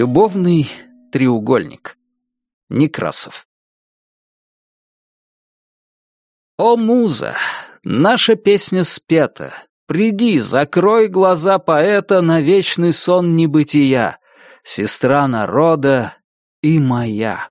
Любовный треугольник. Некрасов. О, муза, наша песня спета. Приди, закрой глаза поэта на вечный сон небытия, сестра народа и моя.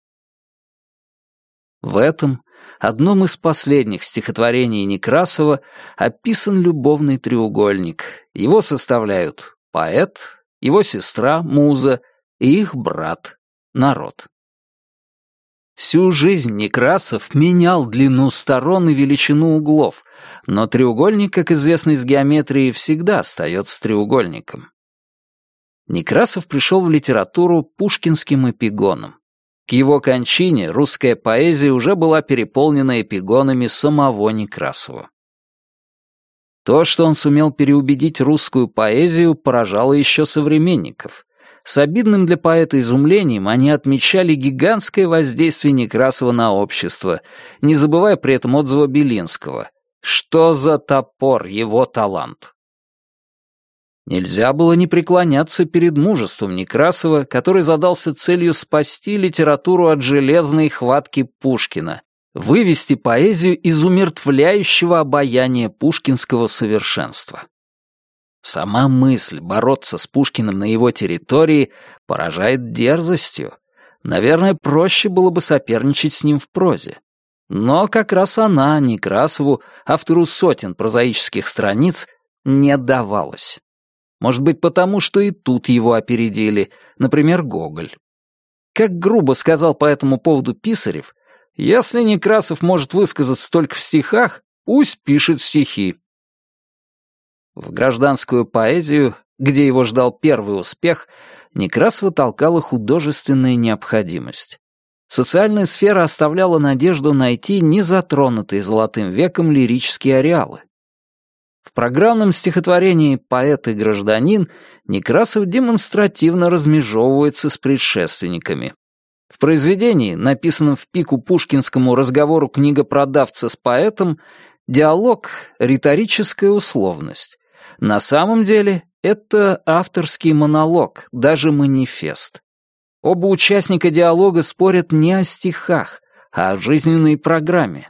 В этом, одном из последних стихотворений Некрасова, описан любовный треугольник. Его составляют поэт, его сестра, муза, и их брат, народ. Всю жизнь Некрасов менял длину сторон и величину углов, но треугольник, как известно из геометрии, всегда остается треугольником. Некрасов пришел в литературу пушкинским эпигоном. К его кончине русская поэзия уже была переполнена эпигонами самого Некрасова. То, что он сумел переубедить русскую поэзию, поражало еще современников. С обидным для поэта изумлением они отмечали гигантское воздействие Некрасова на общество, не забывая при этом отзыва Белинского. Что за топор его талант? Нельзя было не преклоняться перед мужеством Некрасова, который задался целью спасти литературу от железной хватки Пушкина, вывести поэзию из умертвляющего обаяния пушкинского совершенства. Сама мысль бороться с Пушкиным на его территории поражает дерзостью. Наверное, проще было бы соперничать с ним в прозе. Но как раз она, Некрасову, автору сотен прозаических страниц, не давалась. Может быть, потому что и тут его опередили, например, Гоголь. Как грубо сказал по этому поводу Писарев, если Некрасов может высказаться только в стихах, пусть пишет стихи. В гражданскую поэзию, где его ждал первый успех, Некрасова толкала художественная необходимость. Социальная сфера оставляла надежду найти незатронутые золотым веком лирические ареалы. В программном стихотворении «Поэт и гражданин» Некрасов демонстративно размежевывается с предшественниками. В произведении, написанном в пику пушкинскому разговору книгопродавца с поэтом, диалог — риторическая условность. На самом деле это авторский монолог, даже манифест. Оба участника диалога спорят не о стихах, а о жизненной программе.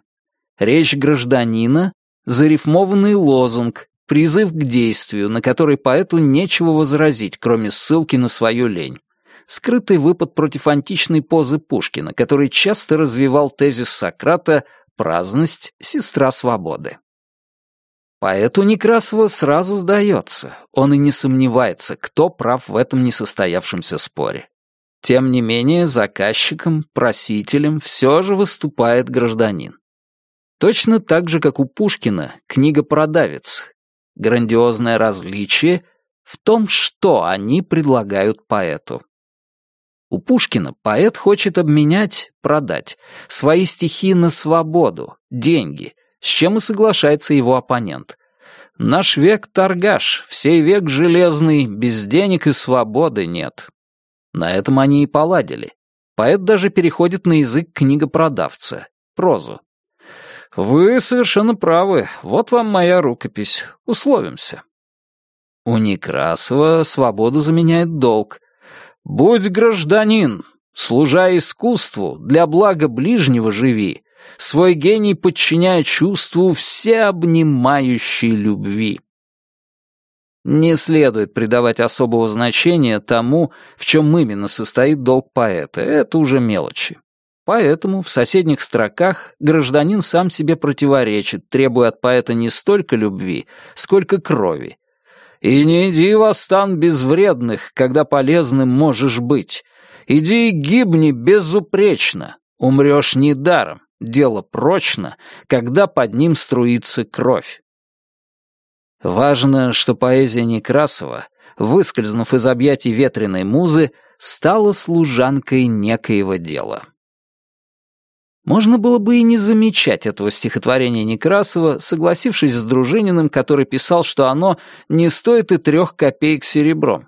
Речь гражданина — зарифмованный лозунг, призыв к действию, на который поэту нечего возразить, кроме ссылки на свою лень. Скрытый выпад против античной позы Пушкина, который часто развивал тезис Сократа «праздность — сестра свободы». Поэту Некрасова сразу сдается, он и не сомневается, кто прав в этом несостоявшемся споре. Тем не менее, заказчиком, просителем все же выступает гражданин. Точно так же, как у Пушкина, книга «Продавец». Грандиозное различие в том, что они предлагают поэту. У Пушкина поэт хочет обменять, продать, свои стихи на свободу, деньги, с чем и соглашается его оппонент. Наш век торгаш, всей век железный, без денег и свободы нет. На этом они и поладили. Поэт даже переходит на язык книгопродавца, прозу. «Вы совершенно правы. Вот вам моя рукопись. Условимся». У Некрасова свободу заменяет долг. «Будь гражданин, служа искусству, для блага ближнего живи, свой гений подчиняя чувству всеобнимающей любви. Не следует придавать особого значения тому, в чем именно состоит долг поэта, это уже мелочи. Поэтому в соседних строках гражданин сам себе противоречит, требуя от поэта не столько любви, сколько крови. «И не иди в остан безвредных, когда полезным можешь быть. Иди и гибни безупречно, умрешь недаром дело прочно, когда под ним струится кровь. Важно, что поэзия Некрасова, выскользнув из объятий ветреной музы, стала служанкой некоего дела. Можно было бы и не замечать этого стихотворения Некрасова, согласившись с Дружининым, который писал, что оно не стоит и трех копеек серебром.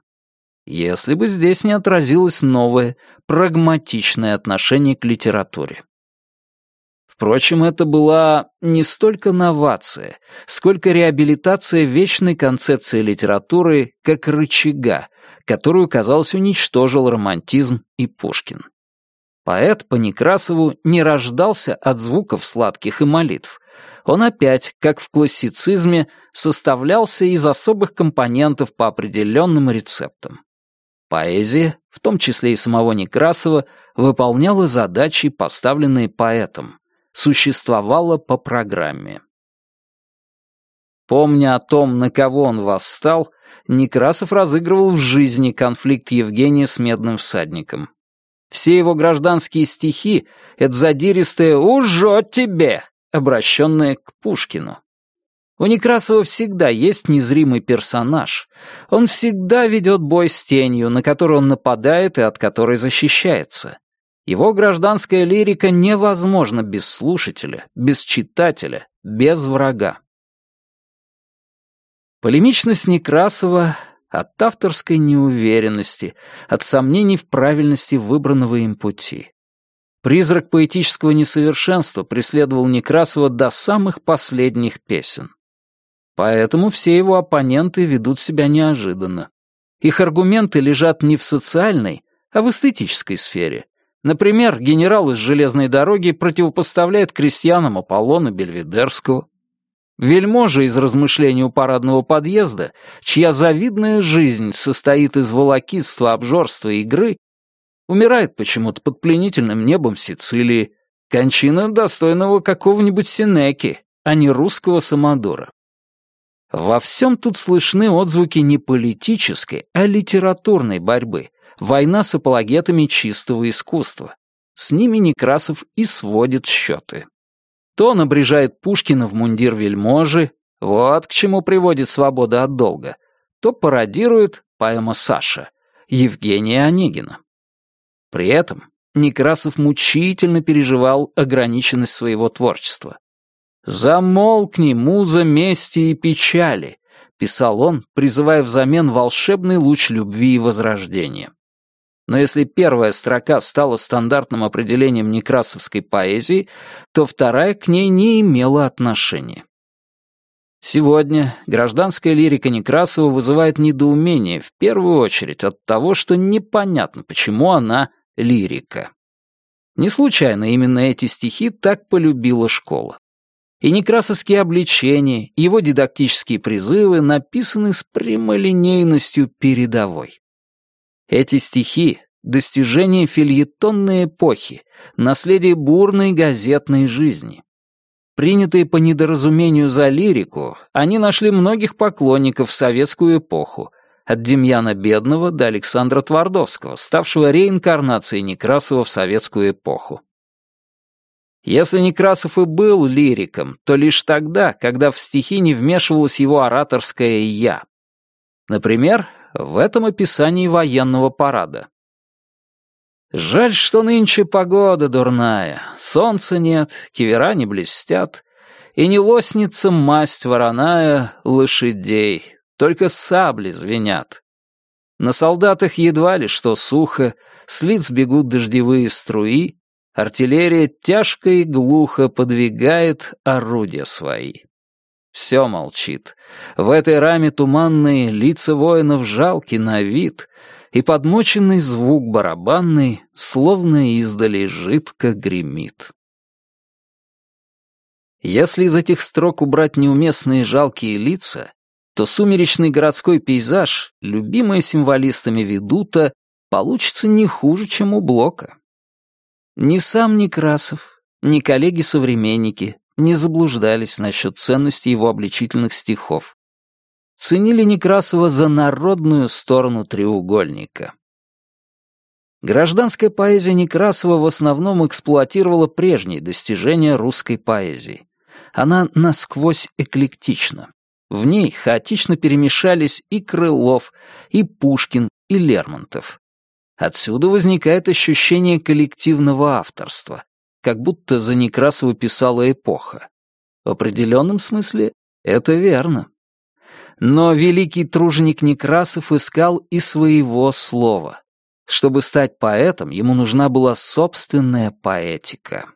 Если бы здесь не отразилось новое, прагматичное отношение к литературе. Впрочем, это была не столько новация, сколько реабилитация вечной концепции литературы как рычага, которую, казалось, уничтожил романтизм и Пушкин. Поэт по Некрасову не рождался от звуков сладких и молитв. Он опять, как в классицизме, составлялся из особых компонентов по определенным рецептам. Поэзия, в том числе и самого Некрасова, выполняла задачи, поставленные поэтом, существовала по программе. Помня о том, на кого он восстал, Некрасов разыгрывал в жизни конфликт Евгения с Медным всадником. Все его гражданские стихи — это задиристое «Ужо тебе!», обращенное к Пушкину. У Некрасова всегда есть незримый персонаж. Он всегда ведет бой с тенью, на которую он нападает и от которой защищается. Его гражданская лирика невозможна без слушателя, без читателя, без врага. Полемичность Некрасова от авторской неуверенности, от сомнений в правильности выбранного им пути. Призрак поэтического несовершенства преследовал Некрасова до самых последних песен. Поэтому все его оппоненты ведут себя неожиданно. Их аргументы лежат не в социальной, а в эстетической сфере. Например, генерал из железной дороги противопоставляет крестьянам Аполлона Бельведерского, Вельможа из размышлений у парадного подъезда, чья завидная жизнь состоит из волокитства, обжорства и игры, умирает почему-то под пленительным небом Сицилии, кончина достойного какого-нибудь Синеки, а не русского самодура. Во всем тут слышны отзвуки не политической, а литературной борьбы, война с апологетами чистого искусства. С ними Некрасов и сводит счеты. То он обрежает Пушкина в мундир вельможи, вот к чему приводит свобода от долга, то пародирует поэма «Саша» Евгения Онегина. При этом Некрасов мучительно переживал ограниченность своего творчества. «Замолкни, муза мести и печали», — писал он, призывая взамен волшебный луч любви и возрождения. Но если первая строка стала стандартным определением некрасовской поэзии, то вторая к ней не имела отношения. Сегодня гражданская лирика Некрасова вызывает недоумение в первую очередь от того, что непонятно, почему она лирика. Не случайно именно эти стихи так полюбила школа. И некрасовские обличения, его дидактические призывы написаны с прямолинейностью передовой. Эти стихи — достижение фильетонной эпохи, наследие бурной газетной жизни. Принятые по недоразумению за лирику, они нашли многих поклонников в советскую эпоху, от Демьяна Бедного до Александра Твардовского, ставшего реинкарнацией Некрасова в советскую эпоху. Если Некрасов и был лириком, то лишь тогда, когда в стихи не вмешивалось его ораторское «я». Например, в этом описании военного парада. Жаль, что нынче погода дурная, солнца нет, кивера не блестят, и не лоснится масть вороная лошадей, только сабли звенят. На солдатах едва ли что сухо, с лиц бегут дождевые струи, артиллерия тяжко и глухо подвигает орудия свои. Все молчит. В этой раме туманные лица воинов жалки на вид, и подмоченный звук барабанный, словно издали жидко гремит. Если из этих строк убрать неуместные жалкие лица, то сумеречный городской пейзаж, любимый символистами Ведута, получится не хуже, чем у Блока. Ни сам Некрасов, ни коллеги-современники не заблуждались насчет ценности его обличительных стихов. Ценили Некрасова за народную сторону треугольника. Гражданская поэзия Некрасова в основном эксплуатировала прежние достижения русской поэзии. Она насквозь эклектична. В ней хаотично перемешались и Крылов, и Пушкин, и Лермонтов. Отсюда возникает ощущение коллективного авторства, как будто за Некрасова писала эпоха. В определенном смысле это верно. Но великий труженик Некрасов искал и своего слова. Чтобы стать поэтом, ему нужна была собственная поэтика.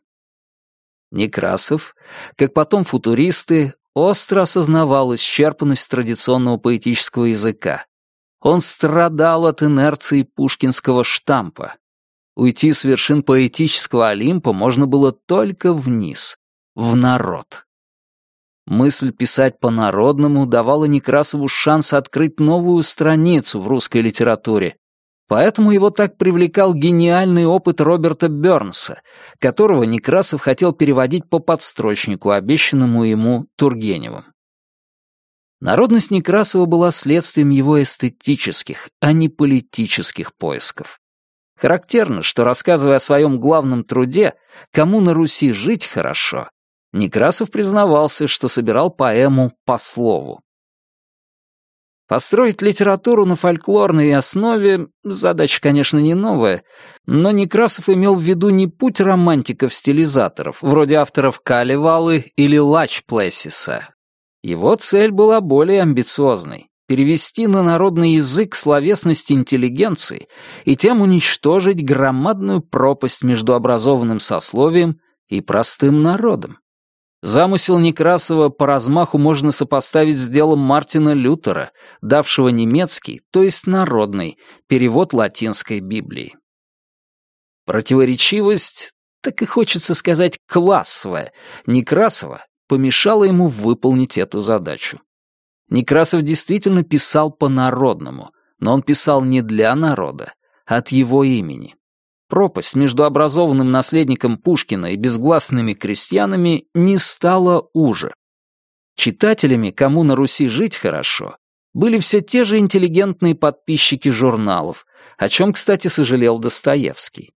Некрасов, как потом футуристы, остро осознавал исчерпанность традиционного поэтического языка. Он страдал от инерции пушкинского штампа. Уйти с вершин поэтического Олимпа можно было только вниз, в народ. Мысль писать по-народному давала Некрасову шанс открыть новую страницу в русской литературе, Поэтому его так привлекал гениальный опыт Роберта Бёрнса, которого Некрасов хотел переводить по подстрочнику, обещанному ему Тургеневым. Народность Некрасова была следствием его эстетических, а не политических поисков. Характерно, что, рассказывая о своем главном труде «Кому на Руси жить хорошо», Некрасов признавался, что собирал поэму по слову. Построить литературу на фольклорной основе — задача, конечно, не новая, но Некрасов имел в виду не путь романтиков-стилизаторов, вроде авторов Калевалы или Лач Плессиса. Его цель была более амбициозной — перевести на народный язык словесность интеллигенции и тем уничтожить громадную пропасть между образованным сословием и простым народом. Замысел Некрасова по размаху можно сопоставить с делом Мартина Лютера, давшего немецкий, то есть народный, перевод латинской Библии. Противоречивость, так и хочется сказать классовая, Некрасова помешала ему выполнить эту задачу. Некрасов действительно писал по-народному, но он писал не для народа, а от его имени. Пропасть между образованным наследником Пушкина и безгласными крестьянами не стала уже. Читателями, кому на Руси жить хорошо, были все те же интеллигентные подписчики журналов, о чем, кстати, сожалел Достоевский.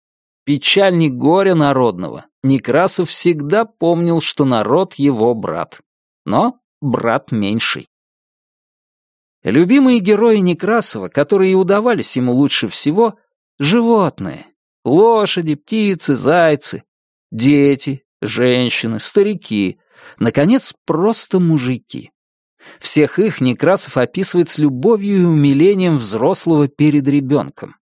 Печальник горя народного, Некрасов всегда помнил, что народ его брат. Но брат меньший. Любимые герои Некрасова, которые удавались ему лучше всего, — животные, Лошади, птицы, зайцы, дети, женщины, старики, наконец, просто мужики. Всех их Некрасов описывает с любовью и умилением взрослого перед ребенком.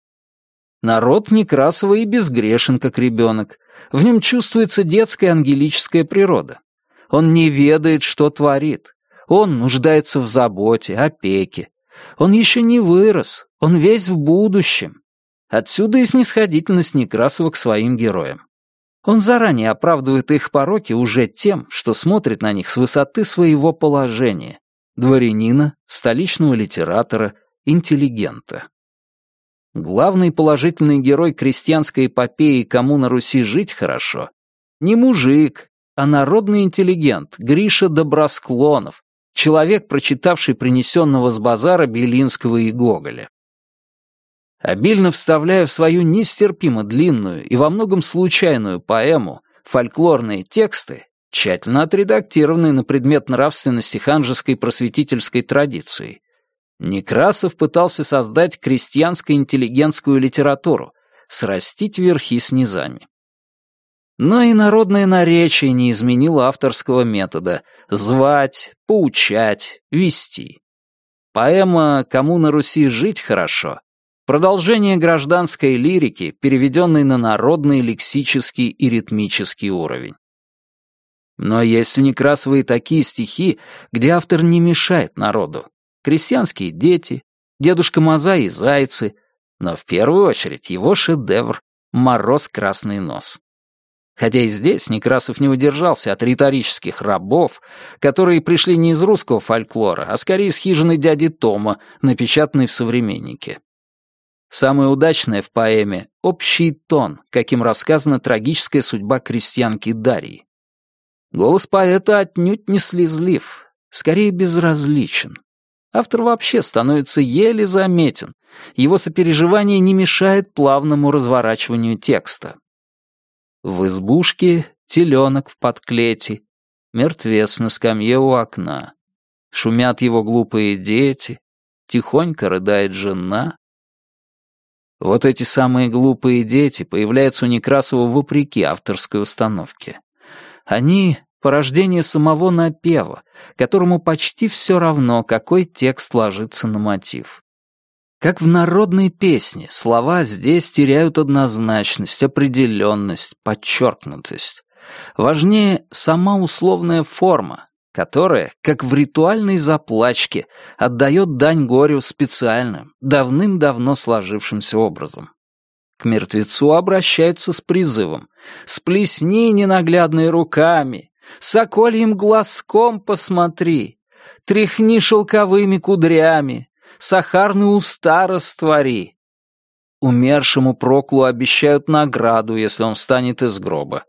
Народ Некрасова и безгрешен, как ребенок. В нем чувствуется детская ангелическая природа. Он не ведает, что творит. Он нуждается в заботе, опеке. Он еще не вырос, он весь в будущем. Отсюда и снисходительность Некрасова к своим героям. Он заранее оправдывает их пороки уже тем, что смотрит на них с высоты своего положения — дворянина, столичного литератора, интеллигента. Главный положительный герой крестьянской эпопеи «Кому на Руси жить хорошо» — не мужик, а народный интеллигент Гриша Добросклонов, человек, прочитавший принесенного с базара Белинского и Гоголя. Обильно вставляя в свою нестерпимо длинную и во многом случайную поэму фольклорные тексты, тщательно отредактированные на предмет нравственности ханжеской просветительской традиции, Некрасов пытался создать крестьянско-интеллигентскую литературу, срастить верхи с низами. Но и народное наречие не изменило авторского метода — звать, поучать, вести. Поэма «Кому на Руси жить хорошо» Продолжение гражданской лирики, переведенной на народный лексический и ритмический уровень. Но есть у Некрасова и такие стихи, где автор не мешает народу. Крестьянские дети, дедушка Маза и зайцы, но в первую очередь его шедевр «Мороз красный нос». Хотя и здесь Некрасов не удержался от риторических рабов, которые пришли не из русского фольклора, а скорее из хижины дяди Тома, напечатанной в «Современнике». Самое удачное в поэме — общий тон, каким рассказана трагическая судьба крестьянки Дарьи. Голос поэта отнюдь не слезлив, скорее безразличен. Автор вообще становится еле заметен, его сопереживание не мешает плавному разворачиванию текста. В избушке теленок в подклете, мертвец на скамье у окна. Шумят его глупые дети, тихонько рыдает жена, вот эти самые глупые дети появляются у Некрасова вопреки авторской установке. Они — порождение самого напева, которому почти все равно, какой текст ложится на мотив. Как в народной песне, слова здесь теряют однозначность, определенность, подчеркнутость. Важнее сама условная форма, которое, как в ритуальной заплачке, отдает дань горю специальным, давным-давно сложившимся образом. К мертвецу обращаются с призывом «Сплесни ненаглядные руками, сокольем глазком посмотри, тряхни шелковыми кудрями, сахарные уста раствори». Умершему Проклу обещают награду, если он встанет из гроба.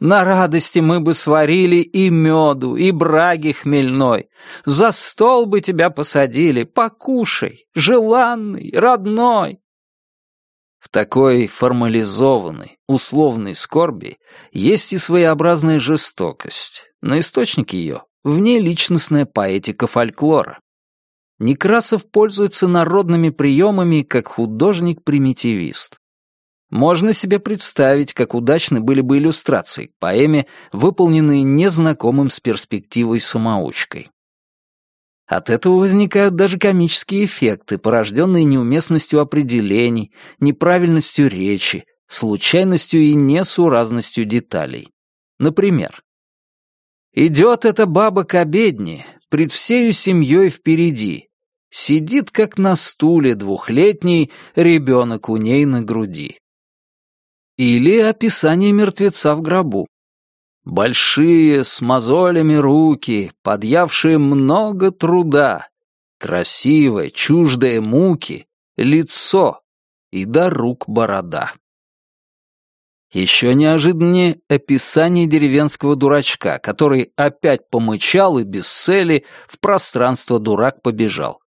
На радости мы бы сварили и меду, и браги хмельной. За стол бы тебя посадили, покушай, желанный, родной. В такой формализованной, условной скорби есть и своеобразная жестокость, но источник ее — внеличностная поэтика фольклора. Некрасов пользуется народными приемами как художник-примитивист. Можно себе представить, как удачны были бы иллюстрации к поэме, выполненные незнакомым с перспективой самоучкой. От этого возникают даже комические эффекты, порожденные неуместностью определений, неправильностью речи, случайностью и несуразностью деталей. Например, «Идет эта баба к обедне, пред всею семьей впереди. Сидит, как на стуле двухлетний, ребенок у ней на груди». Или описание мертвеца в гробу. Большие, с мозолями руки, подъявшие много труда, красивое, чуждое муки, лицо и до рук борода. Еще неожиданнее описание деревенского дурачка, который опять помычал и без цели в пространство дурак побежал.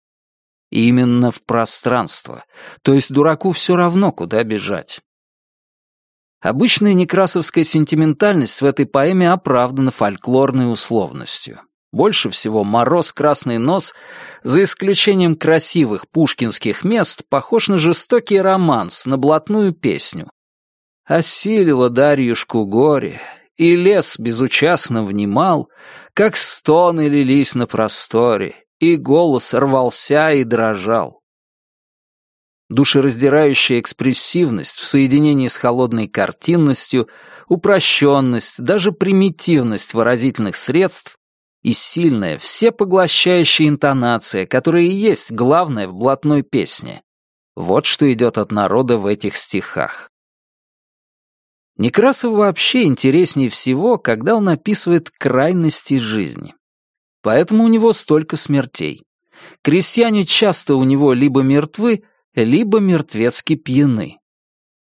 Именно в пространство, то есть дураку все равно, куда бежать. Обычная некрасовская сентиментальность в этой поэме оправдана фольклорной условностью. Больше всего «Мороз, красный нос», за исключением красивых пушкинских мест, похож на жестокий романс, на блатную песню. Осилило Дарьюшку горе, и лес безучастно внимал, как стоны лились на просторе, и голос рвался и дрожал. Душераздирающая экспрессивность в соединении с холодной картинностью, упрощенность, даже примитивность выразительных средств и сильная, всепоглощающая интонация, которая и есть главное в блатной песне. Вот что идет от народа в этих стихах. Некрасов вообще интереснее всего, когда он описывает крайности жизни. Поэтому у него столько смертей. Крестьяне часто у него либо мертвы, либо мертвецки пьяны.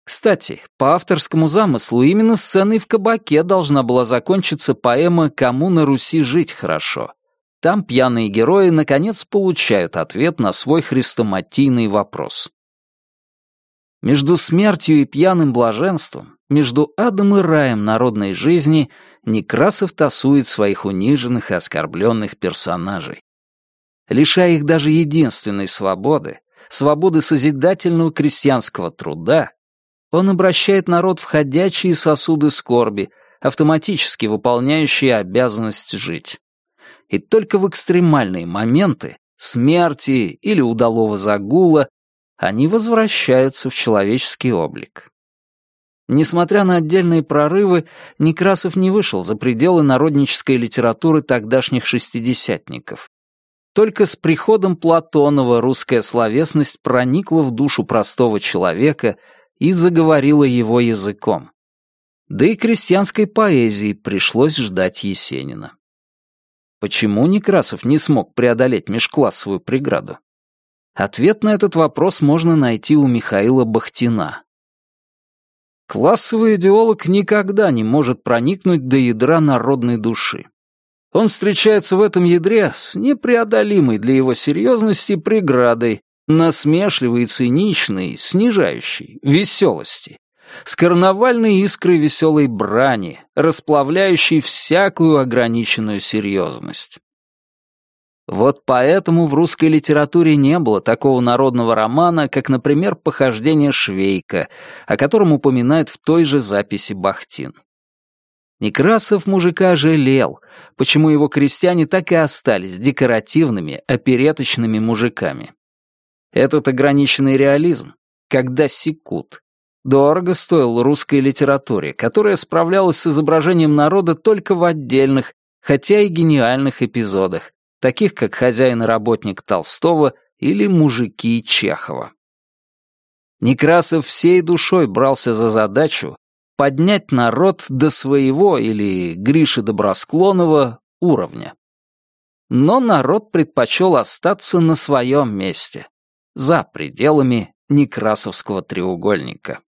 Кстати, по авторскому замыслу именно сценой в кабаке должна была закончиться поэма «Кому на Руси жить хорошо». Там пьяные герои наконец получают ответ на свой хрестоматийный вопрос. Между смертью и пьяным блаженством, между адом и раем народной жизни Некрасов тасует своих униженных и оскорбленных персонажей. Лишая их даже единственной свободы, свободы созидательного крестьянского труда, он обращает народ в ходячие сосуды скорби, автоматически выполняющие обязанность жить. И только в экстремальные моменты, смерти или удалого загула, они возвращаются в человеческий облик. Несмотря на отдельные прорывы, Некрасов не вышел за пределы народнической литературы тогдашних шестидесятников. Только с приходом Платонова русская словесность проникла в душу простого человека и заговорила его языком. Да и крестьянской поэзии пришлось ждать Есенина. Почему Некрасов не смог преодолеть межклассовую преграду? Ответ на этот вопрос можно найти у Михаила Бахтина. Классовый идеолог никогда не может проникнуть до ядра народной души. Он встречается в этом ядре с непреодолимой для его серьезности преградой, насмешливой и циничной, снижающей, веселости, с карнавальной искрой веселой брани, расплавляющей всякую ограниченную серьезность. Вот поэтому в русской литературе не было такого народного романа, как, например, «Похождение Швейка», о котором упоминает в той же записи Бахтин. Некрасов мужика жалел, почему его крестьяне так и остались декоративными, опереточными мужиками. Этот ограниченный реализм, когда секут, дорого стоил русской литературе, которая справлялась с изображением народа только в отдельных, хотя и гениальных эпизодах, таких как «Хозяин и работник» Толстого или «Мужики» Чехова. Некрасов всей душой брался за задачу поднять народ до своего или Гриши Добросклонова уровня. Но народ предпочел остаться на своем месте, за пределами Некрасовского треугольника.